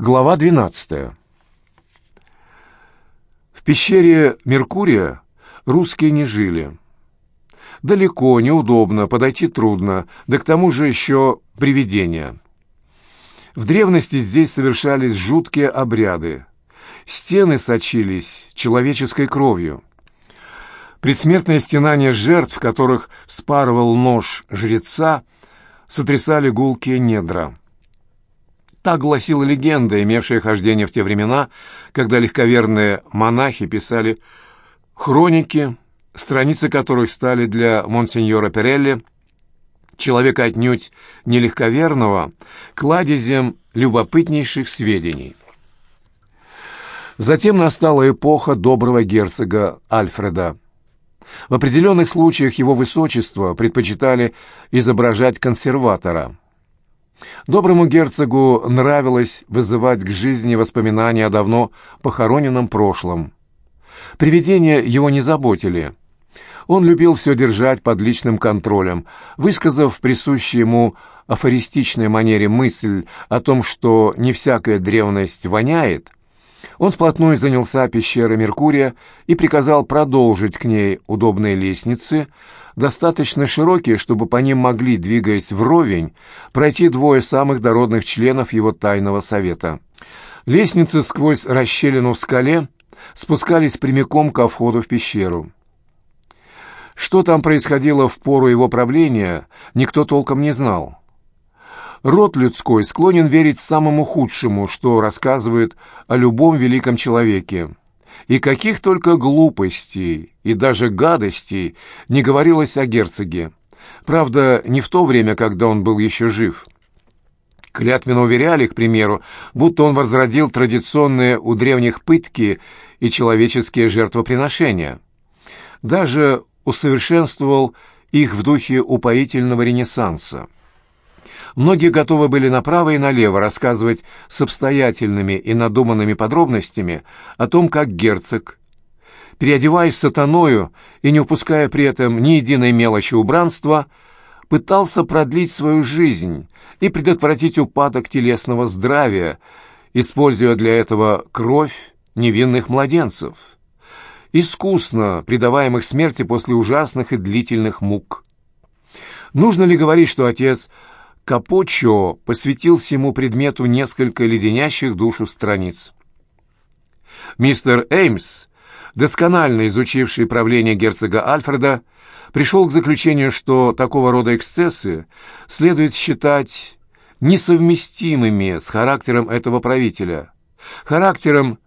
Глава 12. В пещере Меркурия русские не жили. Далеко, неудобно, подойти трудно, да к тому же еще привидения. В древности здесь совершались жуткие обряды. Стены сочились человеческой кровью. Предсмертное стенание жертв, которых спарывал нож жреца, сотрясали гулкие недра. Так гласила легенда, имевшая хождение в те времена, когда легковерные монахи писали хроники, страницы которых стали для монсеньора Перелли, человека отнюдь не легковерного, кладезем любопытнейших сведений. Затем настала эпоха доброго герцога Альфреда. В определенных случаях его высочество предпочитали изображать консерватора – Доброму герцогу нравилось вызывать к жизни воспоминания о давно похороненном прошлом. Привидения его не заботили. Он любил все держать под личным контролем, высказав в присущей ему афористичной манере мысль о том, что не всякая древность воняет, он сплотную занялся пещерой Меркурия и приказал продолжить к ней удобные лестницы, достаточно широкие, чтобы по ним могли, двигаясь вровень, пройти двое самых дородных членов его тайного совета. Лестницы сквозь расщелину в скале спускались прямиком ко входу в пещеру. Что там происходило в пору его правления, никто толком не знал. Род людской склонен верить самому худшему, что рассказывает о любом великом человеке. И каких только глупостей и даже гадостей не говорилось о герцоге. Правда, не в то время, когда он был еще жив. Клятвенно уверяли, к примеру, будто он возродил традиционные у древних пытки и человеческие жертвоприношения. Даже усовершенствовал их в духе упоительного ренессанса. Многие готовы были направо и налево рассказывать с обстоятельными и надуманными подробностями о том, как герцог, переодеваясь сатаною и не упуская при этом ни единой мелочи убранства, пытался продлить свою жизнь и предотвратить упадок телесного здравия, используя для этого кровь невинных младенцев, искусно предаваемых смерти после ужасных и длительных мук. Нужно ли говорить, что отец Капоччо посвятил всему предмету несколько леденящих душу страниц. Мистер Эймс, досконально изучивший правление герцога Альфреда, пришел к заключению, что такого рода эксцессы следует считать несовместимыми с характером этого правителя, характером,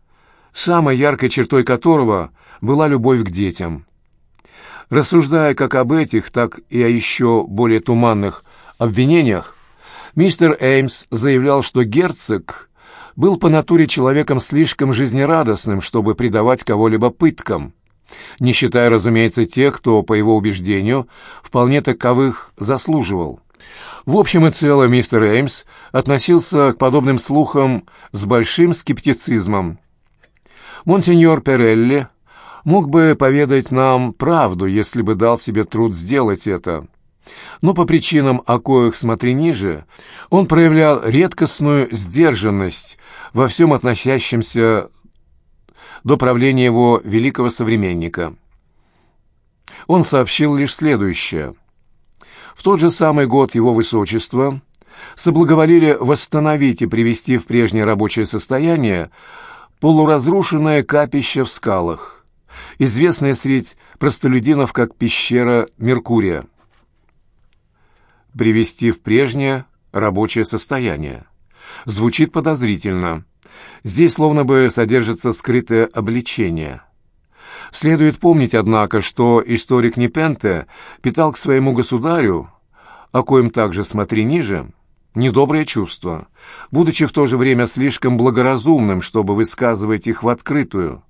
самой яркой чертой которого была любовь к детям. Рассуждая как об этих, так и о еще более туманных обвинениях мистер Эймс заявлял, что герцог был по натуре человеком слишком жизнерадостным, чтобы предавать кого-либо пыткам, не считая, разумеется, тех, кто, по его убеждению, вполне таковых заслуживал. В общем и целом мистер Эймс относился к подобным слухам с большим скептицизмом. Монсеньор Перелли мог бы поведать нам правду, если бы дал себе труд сделать это – но по причинам, о коих смотри ниже, он проявлял редкостную сдержанность во всем относящемся до правления его великого современника. Он сообщил лишь следующее. В тот же самый год его высочество соблаговолили восстановить и привести в прежнее рабочее состояние полуразрушенное капище в скалах, известное среди простолюдинов как пещера Меркурия привести в прежнее рабочее состояние. Звучит подозрительно. Здесь словно бы содержится скрытое обличение. Следует помнить, однако, что историк Непенте питал к своему государю, о коем также смотри ниже, недобрые чувства, будучи в то же время слишком благоразумным, чтобы высказывать их в открытую.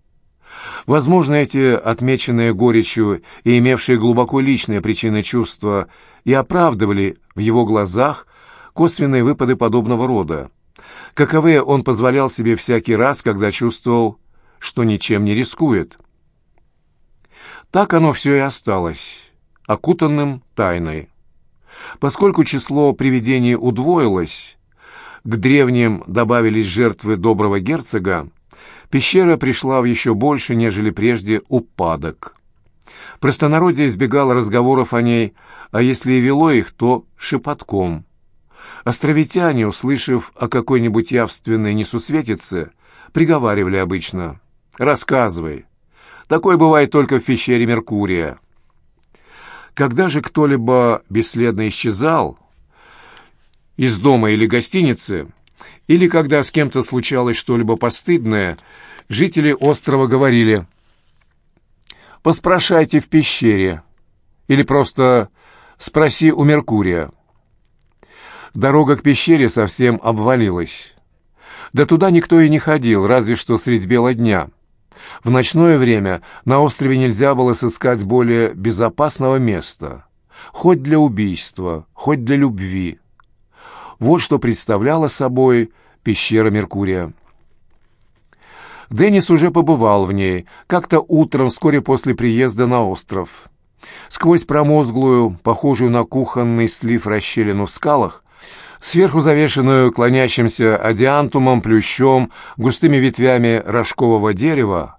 Возможно, эти отмеченные горечью и имевшие глубоко личные причины чувства и оправдывали в его глазах косвенные выпады подобного рода. Каковые он позволял себе всякий раз, когда чувствовал, что ничем не рискует. Так оно все и осталось, окутанным тайной. Поскольку число привидений удвоилось, к древним добавились жертвы доброго герцога, пещера пришла в еще больше, нежели прежде, упадок. Простонародье избегало разговоров о ней, а если и вело их, то шепотком. Островитяне, услышав о какой-нибудь явственной несусветице, приговаривали обычно «Рассказывай». Такое бывает только в пещере Меркурия. Когда же кто-либо бесследно исчезал из дома или гостиницы, или когда с кем-то случалось что-либо постыдное, жители острова говорили «Поспрашайте в пещере» или просто «Спроси у Меркурия». Дорога к пещере совсем обвалилась. Да туда никто и не ходил, разве что средь бела дня. В ночное время на острове нельзя было сыскать более безопасного места. Хоть для убийства, хоть для любви. Вот что представляла собой пещера Меркурия. Деннис уже побывал в ней, как-то утром, вскоре после приезда на остров. Сквозь промозглую, похожую на кухонный слив расщелину в скалах, сверху завешенную клонящимся адиантумом, плющом, густыми ветвями рожкового дерева,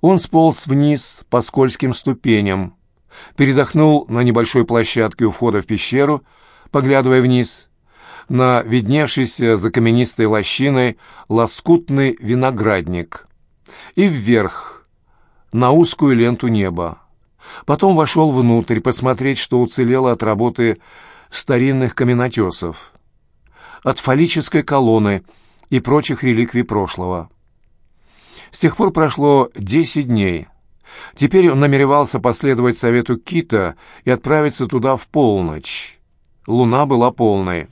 он сполз вниз по скользким ступеням, передохнул на небольшой площадке у входа в пещеру, поглядывая вниз, на видневшийся за каменистой лощиной лоскутный виноградник, и вверх, на узкую ленту неба. Потом вошел внутрь посмотреть, что уцелело от работы старинных каменотесов от фаллической колонны и прочих реликвий прошлого. С тех пор прошло десять дней. Теперь он намеревался последовать совету Кита и отправиться туда в полночь. Луна была полной.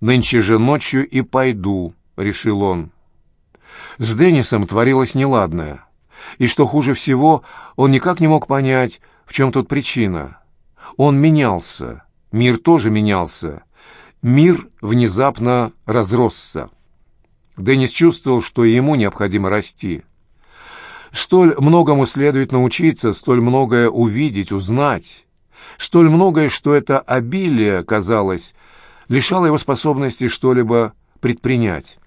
«Нынче же ночью и пойду», — решил он. С Деннисом творилось неладное. И что хуже всего, он никак не мог понять, в чем тут причина. Он менялся, мир тоже менялся, Мир внезапно разросся. Деннис чувствовал, что ему необходимо расти. Столь многому следует научиться, столь многое увидеть, узнать. Столь многое, что это обилие, казалось, лишало его способности что-либо предпринять.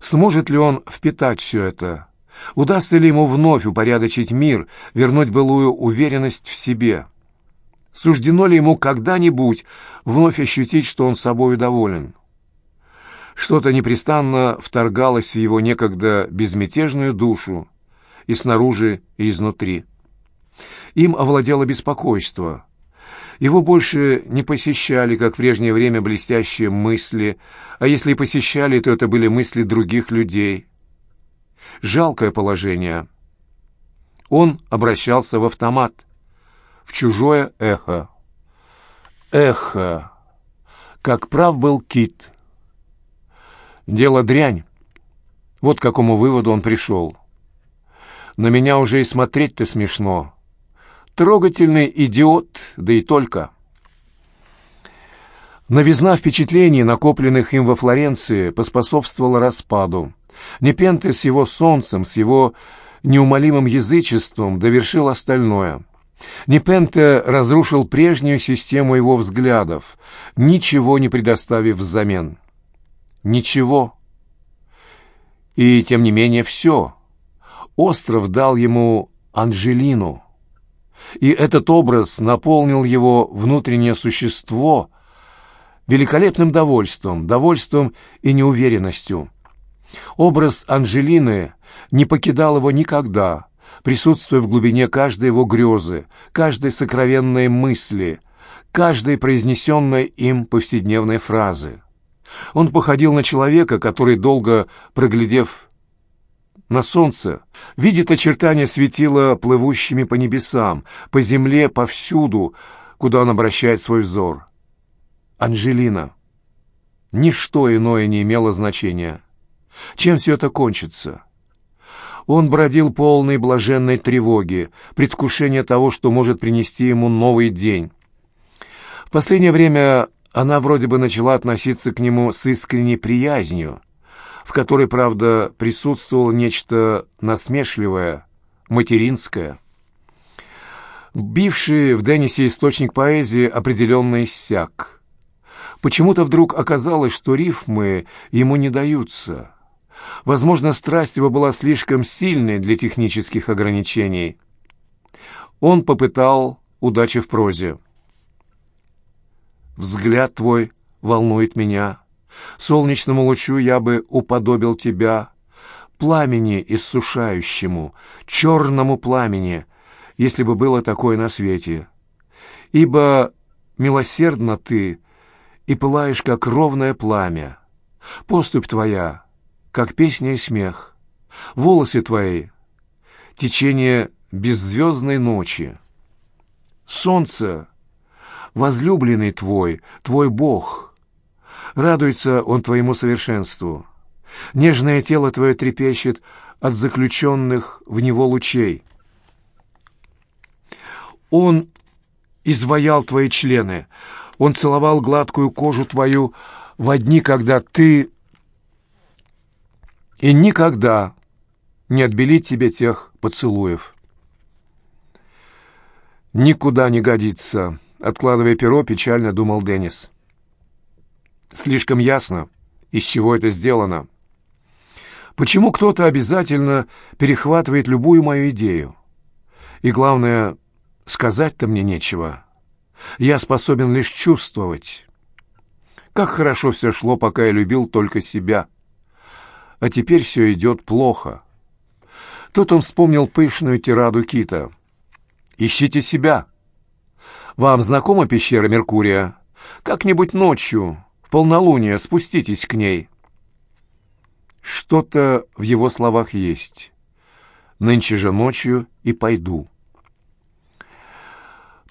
Сможет ли он впитать все это? Удастся ли ему вновь упорядочить мир, вернуть былую уверенность в себе? Суждено ли ему когда-нибудь вновь ощутить, что он собою доволен? Что-то непрестанно вторгалось в его некогда безмятежную душу и снаружи, и изнутри. Им овладело беспокойство. Его больше не посещали, как в прежнее время, блестящие мысли, а если и посещали, то это были мысли других людей. Жалкое положение. Он обращался в автомат в чужое эхо. Эхо. Как прав был Кит. Дело дрянь. Вот к какому выводу он пришел. На меня уже и смотреть-то смешно. Трогательный идиот, да и только. Новизна впечатлений, накопленных им во Флоренции, поспособствовала распаду. Непенте с его солнцем, с его неумолимым язычеством довершил остальное. Непенте разрушил прежнюю систему его взглядов, ничего не предоставив взамен. Ничего. И, тем не менее, все. Остров дал ему Анжелину. И этот образ наполнил его внутреннее существо великолепным довольством, довольством и неуверенностью. Образ Анжелины не покидал его никогда, присутствуя в глубине каждой его грезы, каждой сокровенной мысли, каждой произнесенной им повседневной фразы. Он походил на человека, который, долго проглядев на солнце, видит очертания светила плывущими по небесам, по земле, повсюду, куда он обращает свой взор. Анжелина. Ничто иное не имело значения. Чем все это кончится? Он бродил полной блаженной тревоги, предвкушения того, что может принести ему новый день. В последнее время она вроде бы начала относиться к нему с искренней приязнью, в которой, правда, присутствовало нечто насмешливое, материнское. Бивший в Деннисе источник поэзии определенно иссяк. Почему-то вдруг оказалось, что рифмы ему не даются. Возможно, страсть его была слишком сильной для технических ограничений. Он попытал удачи в прозе. «Взгляд твой волнует меня. Солнечному лучу я бы уподобил тебя, пламени иссушающему, черному пламени, если бы было такое на свете. Ибо милосердно ты и пылаешь, как ровное пламя. Поступь твоя, как песня и смех. Волосы твои — течение беззвездной ночи. Солнце — возлюбленный твой, твой Бог. Радуется он твоему совершенству. Нежное тело твое трепещет от заключенных в него лучей. Он изваял твои члены, он целовал гладкую кожу твою в дни, когда ты... И никогда не отбелить тебе тех поцелуев. «Никуда не годится», — откладывая перо, печально думал Деннис. «Слишком ясно, из чего это сделано. Почему кто-то обязательно перехватывает любую мою идею? И главное, сказать-то мне нечего». Я способен лишь чувствовать. Как хорошо все шло, пока я любил только себя. А теперь все идет плохо. Тут он вспомнил пышную тираду Кита. «Ищите себя. Вам знакома пещера Меркурия? Как-нибудь ночью, полнолуние, спуститесь к ней». Что-то в его словах есть. «Нынче же ночью и пойду».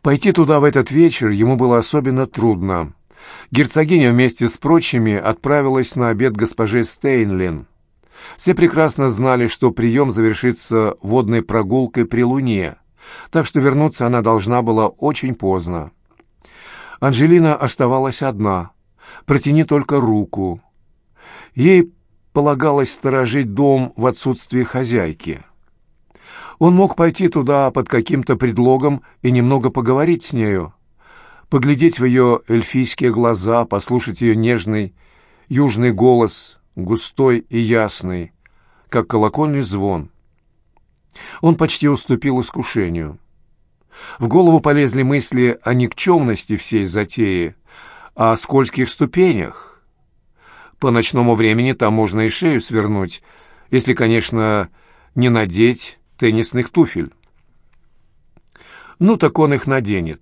Пойти туда в этот вечер ему было особенно трудно. Герцогиня вместе с прочими отправилась на обед госпоже Стейнлин. Все прекрасно знали, что прием завершится водной прогулкой при луне, так что вернуться она должна была очень поздно. Анжелина оставалась одна. Протяни только руку. Ей полагалось сторожить дом в отсутствие хозяйки. Он мог пойти туда под каким-то предлогом и немного поговорить с нею, поглядеть в ее эльфийские глаза, послушать ее нежный южный голос, густой и ясный, как колокольный звон. Он почти уступил искушению. В голову полезли мысли о никчемности всей затеи, о скользких ступенях. По ночному времени там можно и шею свернуть, если, конечно, не надеть теннисных туфель. Ну так он их наденет.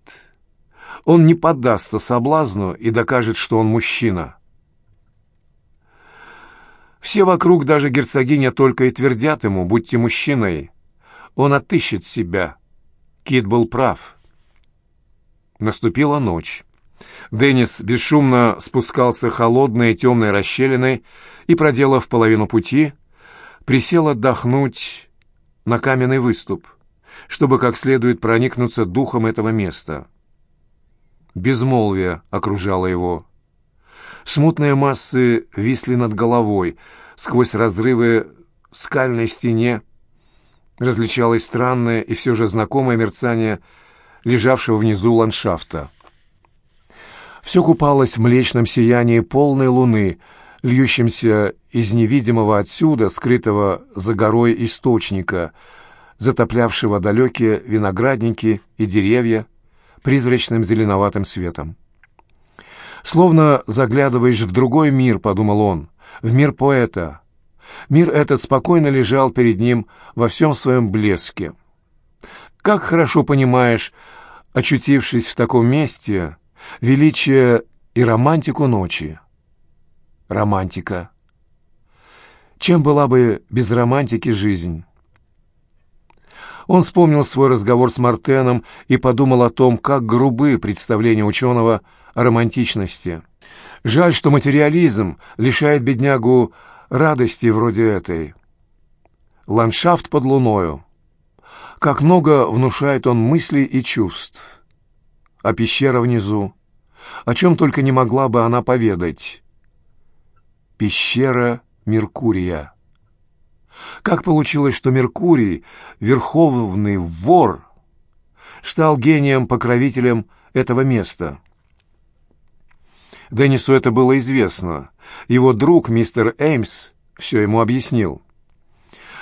Он не поддастся соблазну и докажет, что он мужчина. Все вокруг, даже герцогиня, только и твердят ему, будьте мужчиной. Он отыщет себя. Кит был прав. Наступила ночь. Деннис бесшумно спускался холодной и темной расщелиной и, проделав половину пути, присел отдохнуть на каменный выступ, чтобы как следует проникнуться духом этого места. Безмолвие окружало его. Смутные массы висли над головой, сквозь разрывы в скальной стене различалось странное и все же знакомое мерцание лежавшего внизу ландшафта. Все купалось в млечном сиянии полной луны — льющимся из невидимого отсюда, скрытого за горой источника, затоплявшего далекие виноградники и деревья призрачным зеленоватым светом. «Словно заглядываешь в другой мир», — подумал он, — «в мир поэта». Мир этот спокойно лежал перед ним во всем своем блеске. Как хорошо понимаешь, очутившись в таком месте, величие и романтику ночи романтика. Чем была бы без романтики жизнь? Он вспомнил свой разговор с Мартеном и подумал о том, как грубы представления ученого о романтичности. Жаль, что материализм лишает беднягу радости вроде этой. Ландшафт под луною. Как много внушает он мыслей и чувств. А пещера внизу. О чем только не могла бы она поведать. Пещера Меркурия. Как получилось, что Меркурий, верховный вор, стал гением-покровителем этого места? Деннису это было известно. Его друг, мистер Эймс, все ему объяснил.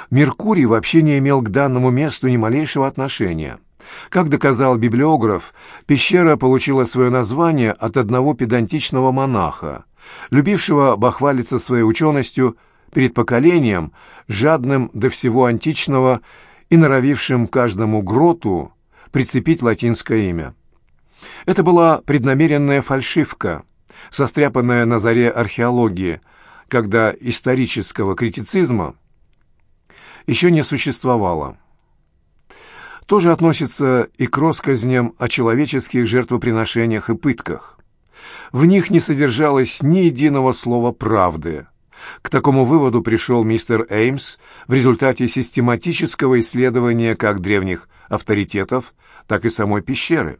Меркурий вообще не имел к данному месту ни малейшего отношения. Как доказал библиограф, пещера получила свое название от одного педантичного монаха, любившего бахвалиться своей ученостью перед поколением, жадным до всего античного и норовившим каждому гроту прицепить латинское имя. Это была преднамеренная фальшивка, состряпанная на заре археологии, когда исторического критицизма еще не существовало. Тоже относится и к россказням о человеческих жертвоприношениях и пытках. В них не содержалось ни единого слова правды. К такому выводу пришел мистер Эймс в результате систематического исследования как древних авторитетов, так и самой пещеры.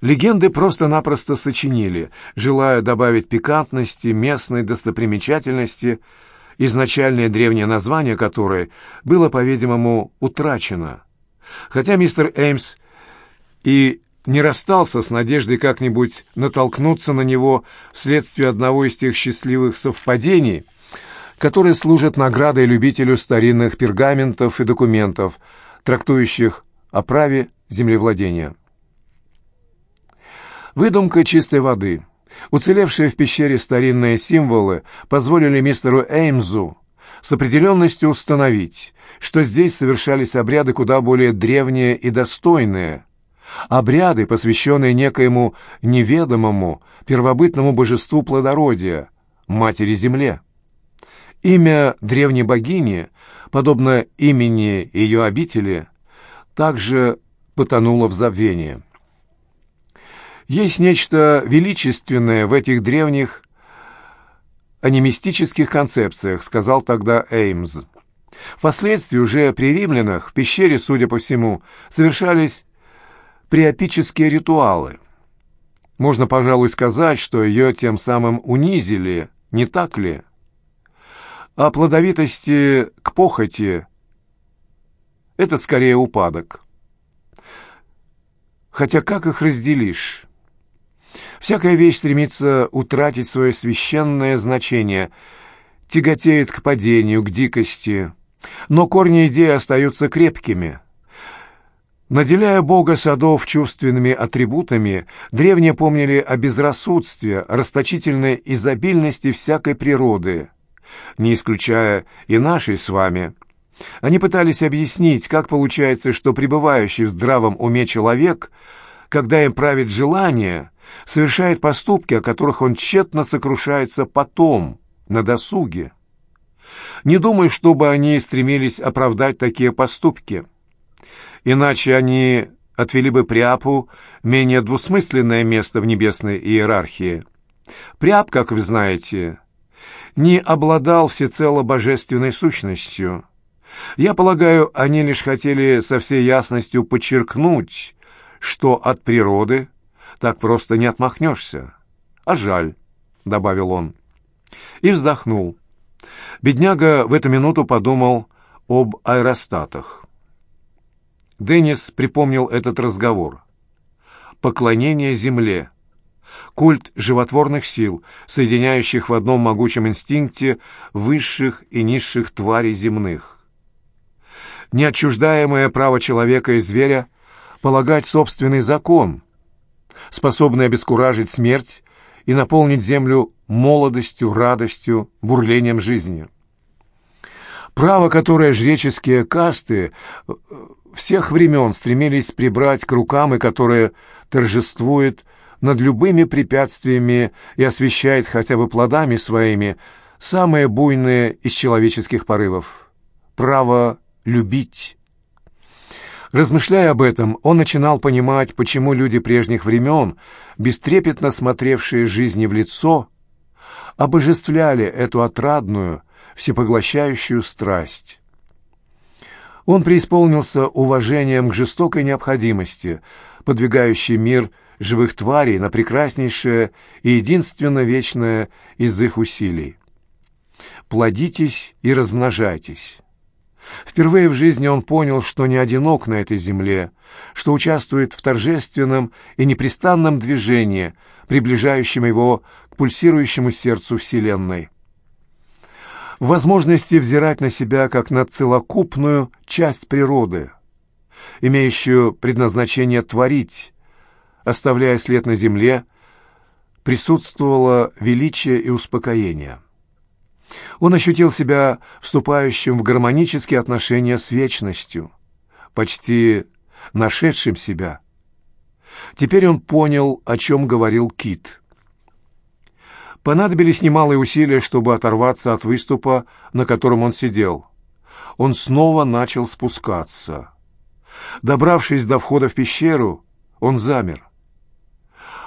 Легенды просто-напросто сочинили, желая добавить пикантности, местной достопримечательности, изначальное древнее название которой было, по-видимому, утрачено. Хотя мистер Эймс и не расстался с надеждой как-нибудь натолкнуться на него вследствие одного из тех счастливых совпадений, которые служат наградой любителю старинных пергаментов и документов, трактующих о праве землевладения. Выдумка чистой воды. Уцелевшие в пещере старинные символы позволили мистеру Эймзу с определенностью установить, что здесь совершались обряды куда более древние и достойные, обряды, посвященные некоему неведомому первобытному божеству плодородия, Матери-Земле. Имя древней богини, подобно имени ее обители, также потонуло в забвении. Есть нечто величественное в этих древних анимистических концепциях, сказал тогда Эймс. Впоследствии уже при римлянах в пещере, судя по всему, совершались приопические ритуалы. Можно, пожалуй, сказать, что ее тем самым унизили, не так ли? А плодовитости к похоти – это скорее упадок. Хотя как их разделишь? Всякая вещь стремится утратить свое священное значение, тяготеет к падению, к дикости, но корни идеи остаются крепкими. Наделяя Бога садов чувственными атрибутами, древние помнили о безрассудстве, расточительной изобильности всякой природы, не исключая и нашей с вами. Они пытались объяснить, как получается, что пребывающий в здравом уме человек, когда им правит желание – совершает поступки, о которых он тщетно сокрушается потом, на досуге. Не думай, чтобы они стремились оправдать такие поступки. Иначе они отвели бы Приапу менее двусмысленное место в небесной иерархии. Приап, как вы знаете, не обладал всецело божественной сущностью. Я полагаю, они лишь хотели со всей ясностью подчеркнуть, что от природы так просто не отмахнешься. А жаль, — добавил он. И вздохнул. Бедняга в эту минуту подумал об аэростатах. Деннис припомнил этот разговор. Поклонение земле. Культ животворных сил, соединяющих в одном могучем инстинкте высших и низших тварей земных. Неотчуждаемое право человека и зверя полагать собственный закон — способный обескуражить смерть и наполнить землю молодостью, радостью, бурлением жизни. Право, которое жреческие касты э, всех времен стремились прибрать к рукам и которое торжествует над любыми препятствиями и освещает хотя бы плодами своими самые буйные из человеческих порывов. Право любить. Размышляя об этом, он начинал понимать, почему люди прежних времен, бестрепетно смотревшие жизни в лицо, обожествляли эту отрадную, всепоглощающую страсть. Он преисполнился уважением к жестокой необходимости, подвигающей мир живых тварей на прекраснейшее и единственно вечное из их усилий. «Плодитесь и размножайтесь». Впервые в жизни он понял, что не одинок на этой земле, что участвует в торжественном и непрестанном движении, приближающем его к пульсирующему сердцу Вселенной. В возможности взирать на себя как на целокупную часть природы, имеющую предназначение творить, оставляя след на земле, присутствовало величие и успокоение. Он ощутил себя вступающим в гармонические отношения с вечностью, почти нашедшим себя. Теперь он понял, о чем говорил Кит. Понадобились немалые усилия, чтобы оторваться от выступа, на котором он сидел. Он снова начал спускаться. Добравшись до входа в пещеру, он замер.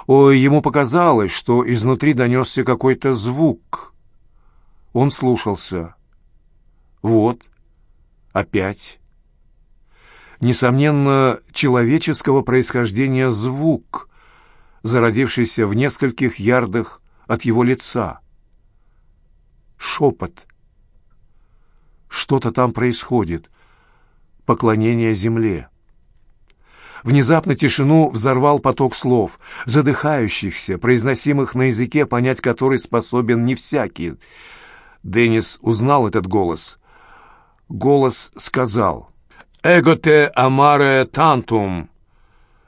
Ой, ему показалось, что изнутри донесся какой-то звук — он слушался. Вот, опять. Несомненно, человеческого происхождения звук, зародившийся в нескольких ярдах от его лица. Шепот. Что-то там происходит. Поклонение земле. Внезапно тишину взорвал поток слов, задыхающихся, произносимых на языке, понять который способен не всякий — Деннис узнал этот голос. Голос сказал «Эго те амаре тантум,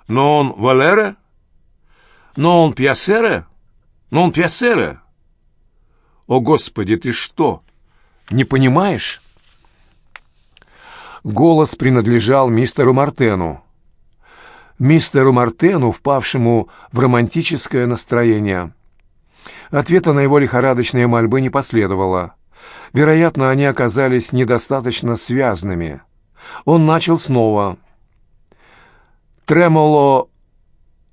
нон валере, нон пьясере, нон пьясере». «О, Господи, ты что, не понимаешь?» Голос принадлежал мистеру Мартену. Мистеру Мартену, впавшему в романтическое настроение. Ответа на его лихорадочные мольбы не последовало. Вероятно, они оказались недостаточно связанными. Он начал снова. «Тремоло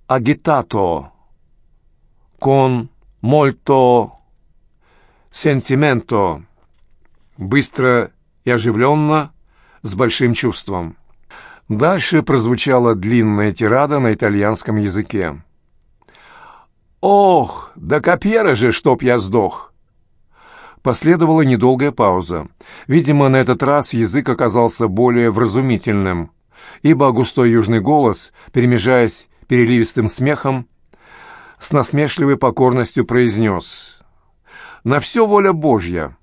агитато, кон мольто сентименто». Быстро и оживленно, с большим чувством. Дальше прозвучала длинная тирада на итальянском языке. «Ох, да копьера же, чтоб я сдох!» Последовала недолгая пауза. Видимо, на этот раз язык оказался более вразумительным, ибо густой южный голос, перемежаясь переливистым смехом, с насмешливой покорностью произнес «На все воля Божья!»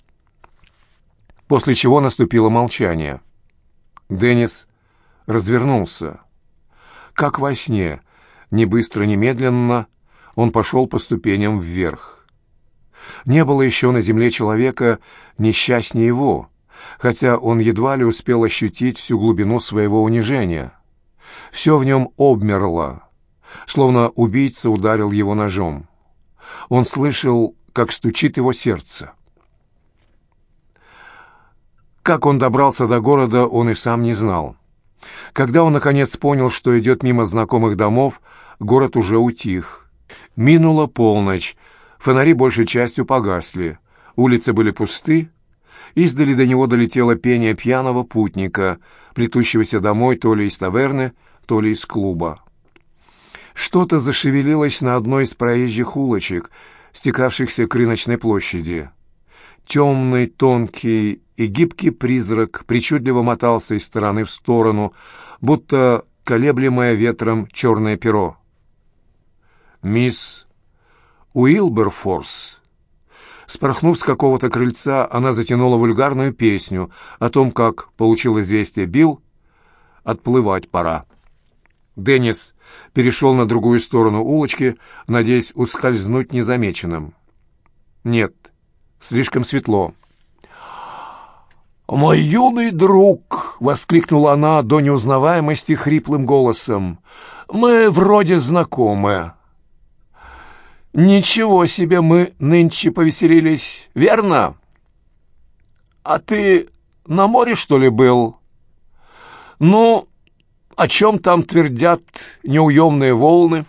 После чего наступило молчание. Деннис развернулся. Как во сне, не быстро, не медленно, он пошел по ступеням вверх. Не было еще на земле человека несчастнее его, хотя он едва ли успел ощутить всю глубину своего унижения. Все в нем обмерло, словно убийца ударил его ножом. Он слышал, как стучит его сердце. Как он добрался до города, он и сам не знал. Когда он, наконец, понял, что идет мимо знакомых домов, город уже утих. Минула полночь, фонари большей частью погасли, улицы были пусты, издали до него долетело пение пьяного путника, плетущегося домой то ли из таверны, то ли из клуба. Что-то зашевелилось на одной из проезжих улочек, стекавшихся к рыночной площади. Темный, тонкий и гибкий призрак причудливо мотался из стороны в сторону, будто колеблемое ветром черное перо мисс Уилберфорс. Спорхнув с какого-то крыльца, она затянула вульгарную песню о том, как получил известие Билл, отплывать пора. Деннис перешел на другую сторону улочки, надеясь ускользнуть незамеченным. Нет, слишком светло. «Мой юный друг!» — воскликнула она до неузнаваемости хриплым голосом. «Мы вроде знакомы. «Ничего себе мы нынче повеселились, верно?» «А ты на море, что ли, был?» «Ну, о чем там твердят неуемные волны?»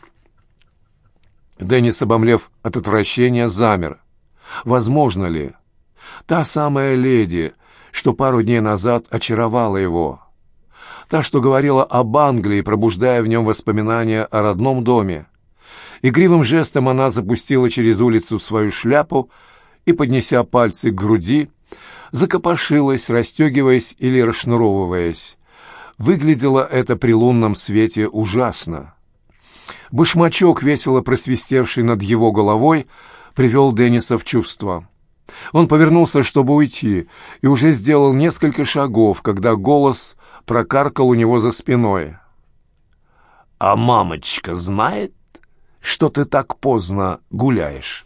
Деннис, обомлев от отвращения, замер. «Возможно ли? Та самая леди, что пару дней назад очаровала его. Та, что говорила об Англии, пробуждая в нем воспоминания о родном доме. Игривым жестом она запустила через улицу свою шляпу и, поднеся пальцы к груди, закопошилась, расстегиваясь или расшнуровываясь. Выглядело это при лунном свете ужасно. Башмачок, весело просвистевший над его головой, привел Денниса в чувство. Он повернулся, чтобы уйти, и уже сделал несколько шагов, когда голос прокаркал у него за спиной. «А мамочка знает, что ты так поздно гуляешь?»